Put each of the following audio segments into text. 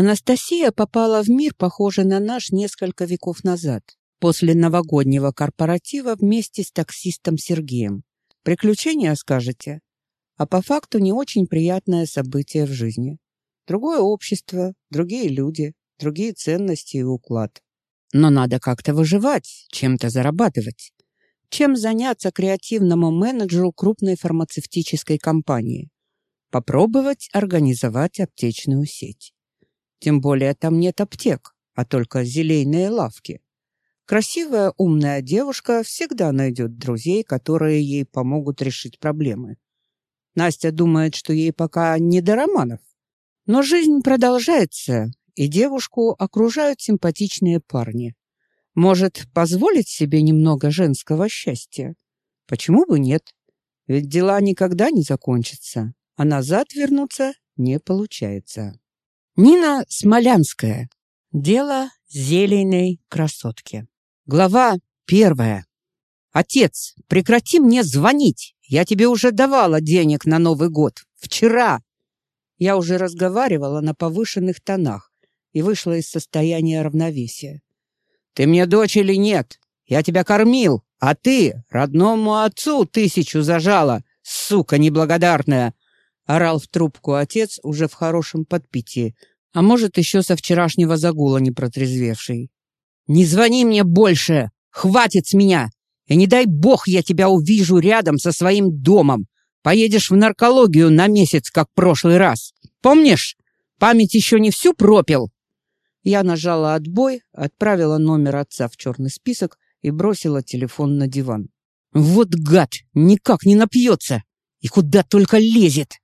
Анастасия попала в мир, похожий на наш несколько веков назад, после новогоднего корпоратива вместе с таксистом Сергеем. Приключения, скажете? А по факту не очень приятное событие в жизни. Другое общество, другие люди, другие ценности и уклад. Но надо как-то выживать, чем-то зарабатывать. Чем заняться креативному менеджеру крупной фармацевтической компании? Попробовать организовать аптечную сеть. Тем более там нет аптек, а только зелейные лавки. Красивая, умная девушка всегда найдет друзей, которые ей помогут решить проблемы. Настя думает, что ей пока не до романов. Но жизнь продолжается, и девушку окружают симпатичные парни. Может, позволить себе немного женского счастья? Почему бы нет? Ведь дела никогда не закончатся, а назад вернуться не получается. Нина Смолянская. Дело зеленой красотки. Глава первая. Отец, прекрати мне звонить. Я тебе уже давала денег на Новый год. Вчера. Я уже разговаривала на повышенных тонах и вышла из состояния равновесия. Ты мне дочь или нет? Я тебя кормил, а ты родному отцу тысячу зажала, сука неблагодарная. Орал в трубку отец уже в хорошем подпитии, а может, еще со вчерашнего загула не протрезвевший. «Не звони мне больше! Хватит с меня! И не дай бог я тебя увижу рядом со своим домом! Поедешь в наркологию на месяц, как в прошлый раз! Помнишь? Память еще не всю пропил!» Я нажала отбой, отправила номер отца в черный список и бросила телефон на диван. «Вот гад! Никак не напьется! И куда только лезет!»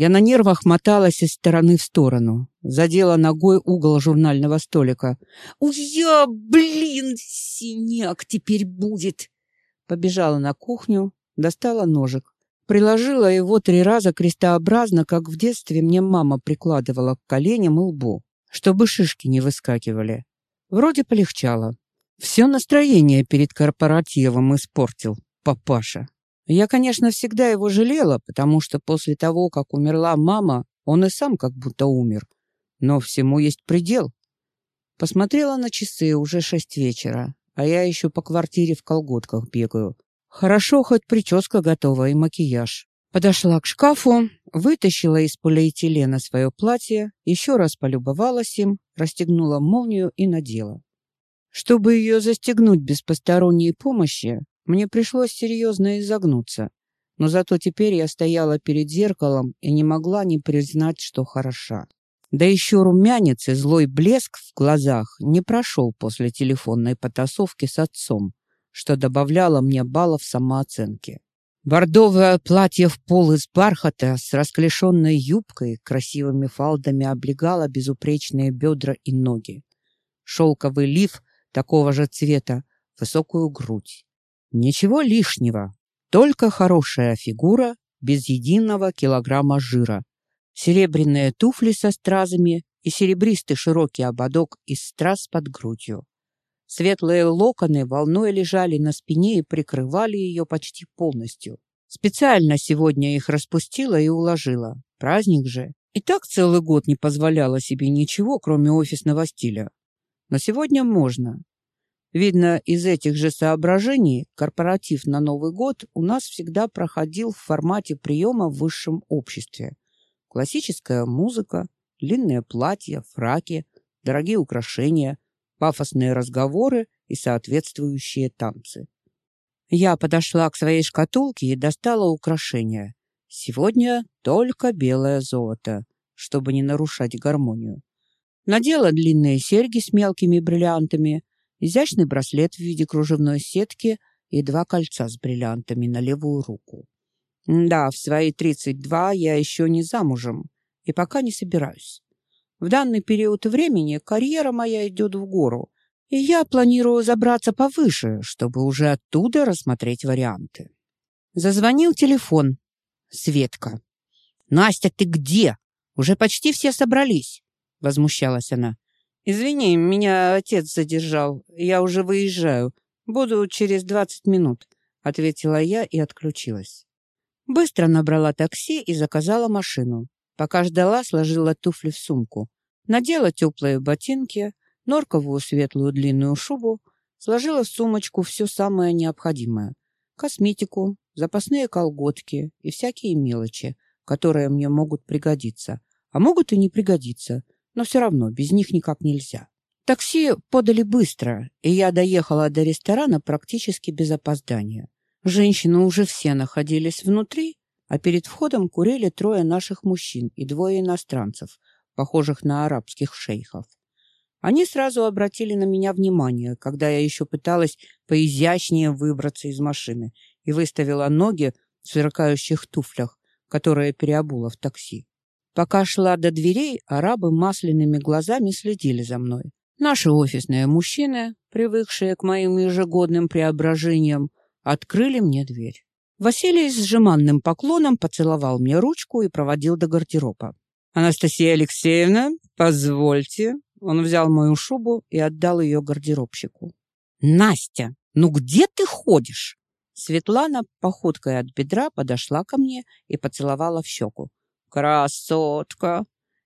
Я на нервах моталась из стороны в сторону, задела ногой угол журнального столика. «Уя, блин, синяк теперь будет!» Побежала на кухню, достала ножик. Приложила его три раза крестообразно, как в детстве мне мама прикладывала к коленям и лбу, чтобы шишки не выскакивали. Вроде полегчало. Все настроение перед корпоративом испортил папаша. Я, конечно, всегда его жалела, потому что после того, как умерла мама, он и сам как будто умер. Но всему есть предел. Посмотрела на часы, уже шесть вечера, а я еще по квартире в колготках бегаю. Хорошо, хоть прическа готова и макияж. Подошла к шкафу, вытащила из полиэтилена свое платье, еще раз полюбовалась им, расстегнула молнию и надела. Чтобы ее застегнуть без посторонней помощи, мне пришлось серьезно изогнуться, но зато теперь я стояла перед зеркалом и не могла не признать, что хороша. Да еще румянец и злой блеск в глазах не прошел после телефонной потасовки с отцом, что добавляло мне баллов самооценки. Бордовое платье в пол из бархата с расклешенной юбкой, красивыми фалдами облегало безупречные бедра и ноги. Шелковый лиф такого же цвета, высокую грудь. Ничего лишнего, только хорошая фигура без единого килограмма жира. Серебряные туфли со стразами и серебристый широкий ободок из страз под грудью. Светлые локоны волной лежали на спине и прикрывали ее почти полностью. Специально сегодня их распустила и уложила. Праздник же. И так целый год не позволяла себе ничего, кроме офисного стиля. Но сегодня можно. Видно, из этих же соображений корпоратив на Новый год у нас всегда проходил в формате приема в высшем обществе. Классическая музыка, длинные платья, фраки, дорогие украшения, пафосные разговоры и соответствующие танцы. Я подошла к своей шкатулке и достала украшения. Сегодня только белое золото, чтобы не нарушать гармонию. Надела длинные серьги с мелкими бриллиантами, изящный браслет в виде кружевной сетки и два кольца с бриллиантами на левую руку. Да, в свои 32 я еще не замужем и пока не собираюсь. В данный период времени карьера моя идет в гору, и я планирую забраться повыше, чтобы уже оттуда рассмотреть варианты. Зазвонил телефон. Светка. «Настя, ты где? Уже почти все собрались», — возмущалась она. «Извини, меня отец задержал. Я уже выезжаю. Буду через двадцать минут», — ответила я и отключилась. Быстро набрала такси и заказала машину. Пока ждала, сложила туфли в сумку. Надела теплые ботинки, норковую светлую длинную шубу, сложила в сумочку все самое необходимое. Косметику, запасные колготки и всякие мелочи, которые мне могут пригодиться. А могут и не пригодиться, но все равно без них никак нельзя. Такси подали быстро, и я доехала до ресторана практически без опоздания. Женщины уже все находились внутри, а перед входом курили трое наших мужчин и двое иностранцев, похожих на арабских шейхов. Они сразу обратили на меня внимание, когда я еще пыталась поизящнее выбраться из машины и выставила ноги в сверкающих туфлях, которые переобула в такси. Пока шла до дверей, арабы масляными глазами следили за мной. Наши офисные мужчины, привыкшие к моим ежегодным преображениям, открыли мне дверь. Василий с жеманным поклоном поцеловал мне ручку и проводил до гардероба. «Анастасия Алексеевна, позвольте». Он взял мою шубу и отдал ее гардеробщику. «Настя, ну где ты ходишь?» Светлана походкой от бедра подошла ко мне и поцеловала в щеку. «Красотка!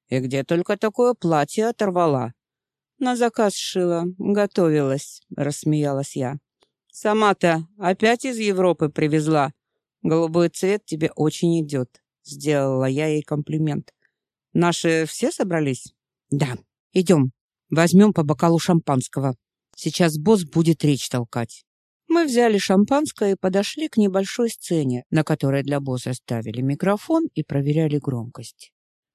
И где только такое платье оторвала?» «На заказ шила, готовилась», — рассмеялась я. «Сама-то опять из Европы привезла. Голубой цвет тебе очень идет», — сделала я ей комплимент. Наши все собрались? Да. Идем. Возьмем по бокалу шампанского. Сейчас босс будет речь толкать. Мы взяли шампанское и подошли к небольшой сцене, на которой для босса ставили микрофон и проверяли громкость.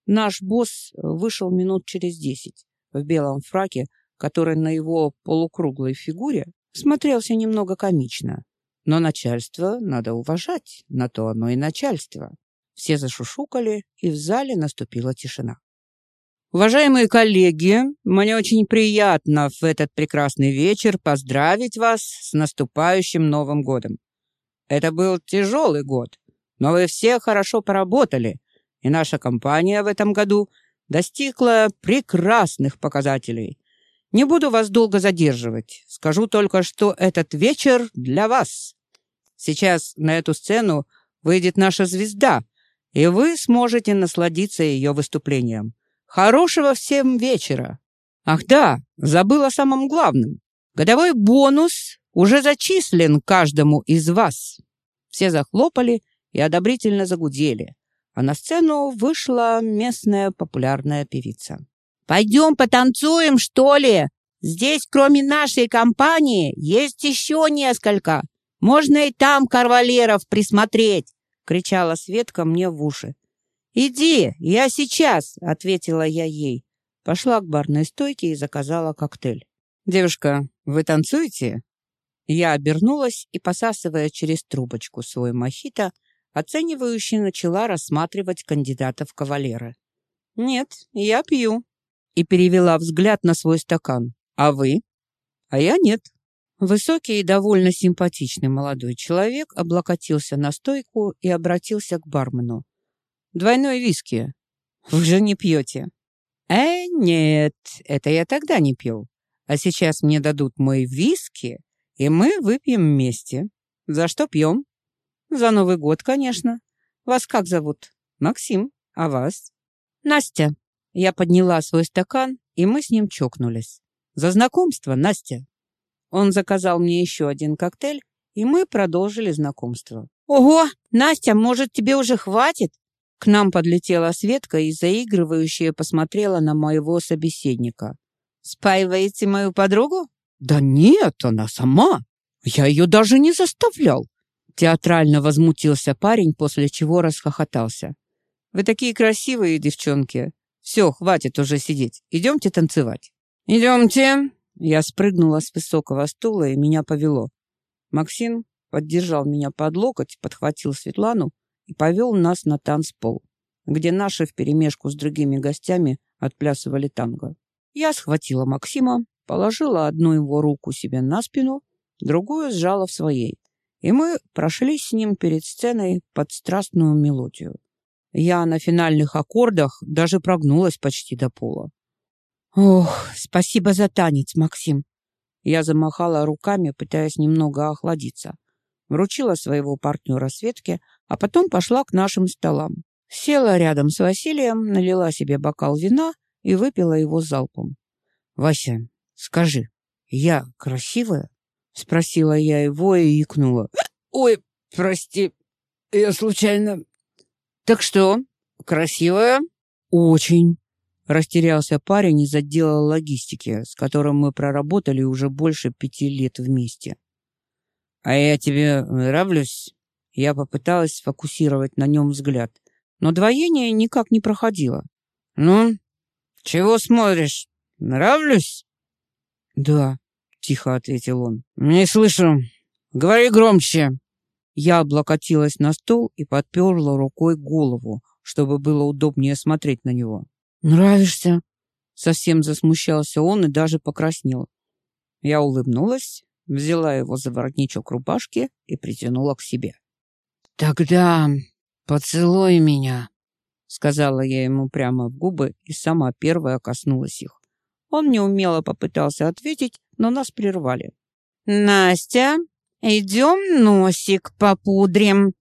Наш босс вышел минут через десять в белом фраке, который на его полукруглой фигуре смотрелся немного комично. Но начальство надо уважать, на то оно и начальство. Все зашушукали, и в зале наступила тишина. Уважаемые коллеги, мне очень приятно в этот прекрасный вечер поздравить вас с наступающим Новым годом. Это был тяжелый год, но вы все хорошо поработали, и наша компания в этом году достигла прекрасных показателей. Не буду вас долго задерживать. Скажу только, что этот вечер для вас. Сейчас на эту сцену выйдет наша звезда, и вы сможете насладиться ее выступлением. Хорошего всем вечера! Ах да, забыл о самом главном. Годовой бонус уже зачислен каждому из вас. Все захлопали и одобрительно загудели, а на сцену вышла местная популярная певица. «Пойдем потанцуем, что ли? Здесь, кроме нашей компании, есть еще несколько. Можно и там карвалеров присмотреть кричала Светка мне в уши. «Иди, я сейчас!» — ответила я ей. Пошла к барной стойке и заказала коктейль. «Девушка, вы танцуете?» Я обернулась и, посасывая через трубочку свой мохито, оценивающе начала рассматривать кандидатов в кавалеры. «Нет, я пью». И перевела взгляд на свой стакан. «А вы?» «А я нет». Высокий и довольно симпатичный молодой человек облокотился на стойку и обратился к бармену. «Двойной виски. Вы же не пьете?» «Э, нет, это я тогда не пил. А сейчас мне дадут мой виски, и мы выпьем вместе. За что пьем?» «За Новый год, конечно. Вас как зовут?» «Максим. А вас?» «Настя». Я подняла свой стакан, и мы с ним чокнулись. «За знакомство, Настя!» Он заказал мне еще один коктейль, и мы продолжили знакомство. «Ого! Настя, может, тебе уже хватит?» К нам подлетела Светка и заигрывающая посмотрела на моего собеседника. «Спаиваете мою подругу?» «Да нет, она сама. Я ее даже не заставлял!» Театрально возмутился парень, после чего расхохотался. «Вы такие красивые, девчонки. Все, хватит уже сидеть. Идемте танцевать». «Идемте!» Я спрыгнула с высокого стула, и меня повело. Максим поддержал меня под локоть, подхватил Светлану и повел нас на танцпол, где наши вперемешку с другими гостями отплясывали танго. Я схватила Максима, положила одну его руку себе на спину, другую сжала в своей, и мы прошли с ним перед сценой под страстную мелодию. Я на финальных аккордах даже прогнулась почти до пола. Ох, спасибо за танец, Максим. Я замахала руками, пытаясь немного охладиться. Вручила своего партнера Светке, а потом пошла к нашим столам. Села рядом с Василием, налила себе бокал вина и выпила его залпом. «Вася, скажи, я красивая?» — спросила я его и икнула. «Ой, прости, я случайно...» «Так что, красивая?» «Очень», — растерялся парень из отдела логистики, с которым мы проработали уже больше пяти лет вместе. «А я тебе нравлюсь?» Я попыталась сфокусировать на нем взгляд, но двоение никак не проходило. «Ну, чего смотришь? Нравлюсь?» «Да», — тихо ответил он. «Не слышу. Говори громче». Я облокотилась на стол и подперла рукой голову, чтобы было удобнее смотреть на него. «Нравишься?» Совсем засмущался он и даже покраснел. Я улыбнулась, взяла его за воротничок рубашки и притянула к себе. «Тогда поцелуй меня», — сказала я ему прямо в губы и сама первая коснулась их. Он неумело попытался ответить, но нас прервали. «Настя, идем носик попудрим».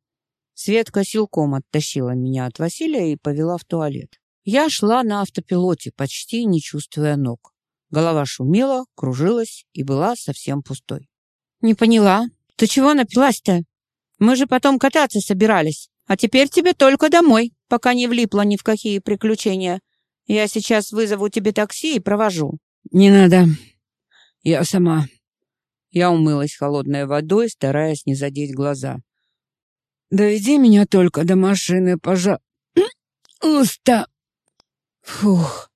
Светка силком оттащила меня от Василия и повела в туалет. Я шла на автопилоте, почти не чувствуя ног. Голова шумела, кружилась и была совсем пустой. «Не поняла. Ты чего напилась-то?» Мы же потом кататься собирались. А теперь тебе только домой, пока не влипла ни в какие приключения. Я сейчас вызову тебе такси и провожу». «Не надо. Я сама». Я умылась холодной водой, стараясь не задеть глаза. «Доведи меня только до машины, пожалуйста». Уста. Фух,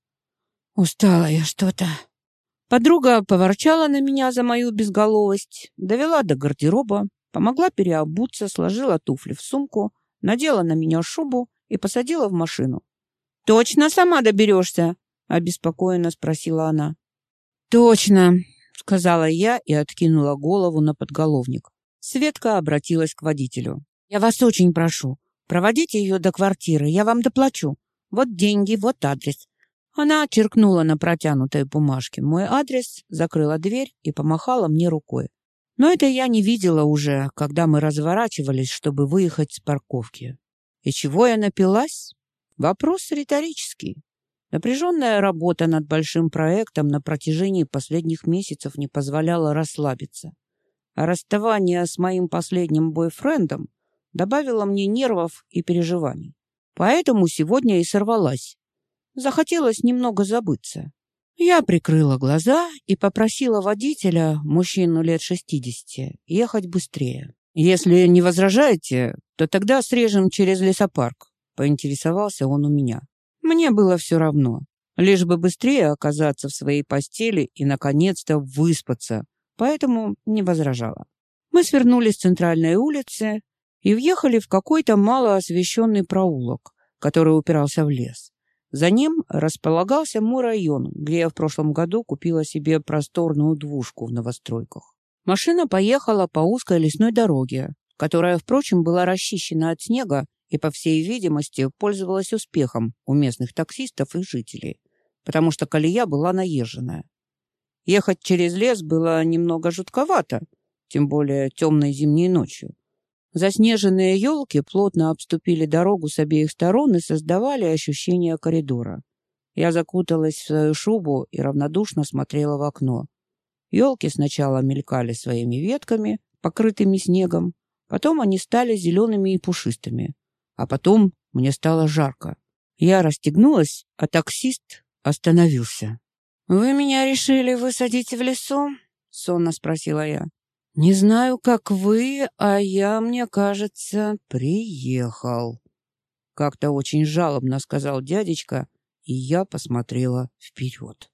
устала я что-то. Подруга поворчала на меня за мою безголовость, довела до гардероба, Помогла переобуться, сложила туфли в сумку, надела на меня шубу и посадила в машину. «Точно сама доберешься?» — обеспокоенно спросила она. «Точно!» — сказала я и откинула голову на подголовник. Светка обратилась к водителю. «Я вас очень прошу, проводите ее до квартиры, я вам доплачу. Вот деньги, вот адрес». Она черкнула на протянутой бумажке мой адрес, закрыла дверь и помахала мне рукой. Но это я не видела уже, когда мы разворачивались, чтобы выехать с парковки. И чего я напилась? Вопрос риторический. Напряженная работа над большим проектом на протяжении последних месяцев не позволяла расслабиться. А расставание с моим последним бойфрендом добавило мне нервов и переживаний. Поэтому сегодня и сорвалась. Захотелось немного забыться. Я прикрыла глаза и попросила водителя, мужчину лет шестидесяти, ехать быстрее. «Если не возражаете, то тогда срежем через лесопарк», — поинтересовался он у меня. Мне было все равно, лишь бы быстрее оказаться в своей постели и, наконец-то, выспаться, поэтому не возражала. Мы свернули с центральной улицы и въехали в какой-то малоосвещенный проулок, который упирался в лес. За ним располагался мой район, где я в прошлом году купила себе просторную двушку в новостройках. Машина поехала по узкой лесной дороге, которая, впрочем, была расчищена от снега и, по всей видимости, пользовалась успехом у местных таксистов и жителей, потому что колея была наезженная. Ехать через лес было немного жутковато, тем более темной зимней ночью. Заснеженные елки плотно обступили дорогу с обеих сторон и создавали ощущение коридора. Я закуталась в свою шубу и равнодушно смотрела в окно. Елки сначала мелькали своими ветками, покрытыми снегом, потом они стали зелеными и пушистыми, а потом мне стало жарко. Я расстегнулась, а таксист остановился. «Вы меня решили высадить в лесу?» — сонно спросила я. «Не знаю, как вы, а я, мне кажется, приехал». Как-то очень жалобно сказал дядечка, и я посмотрела вперед.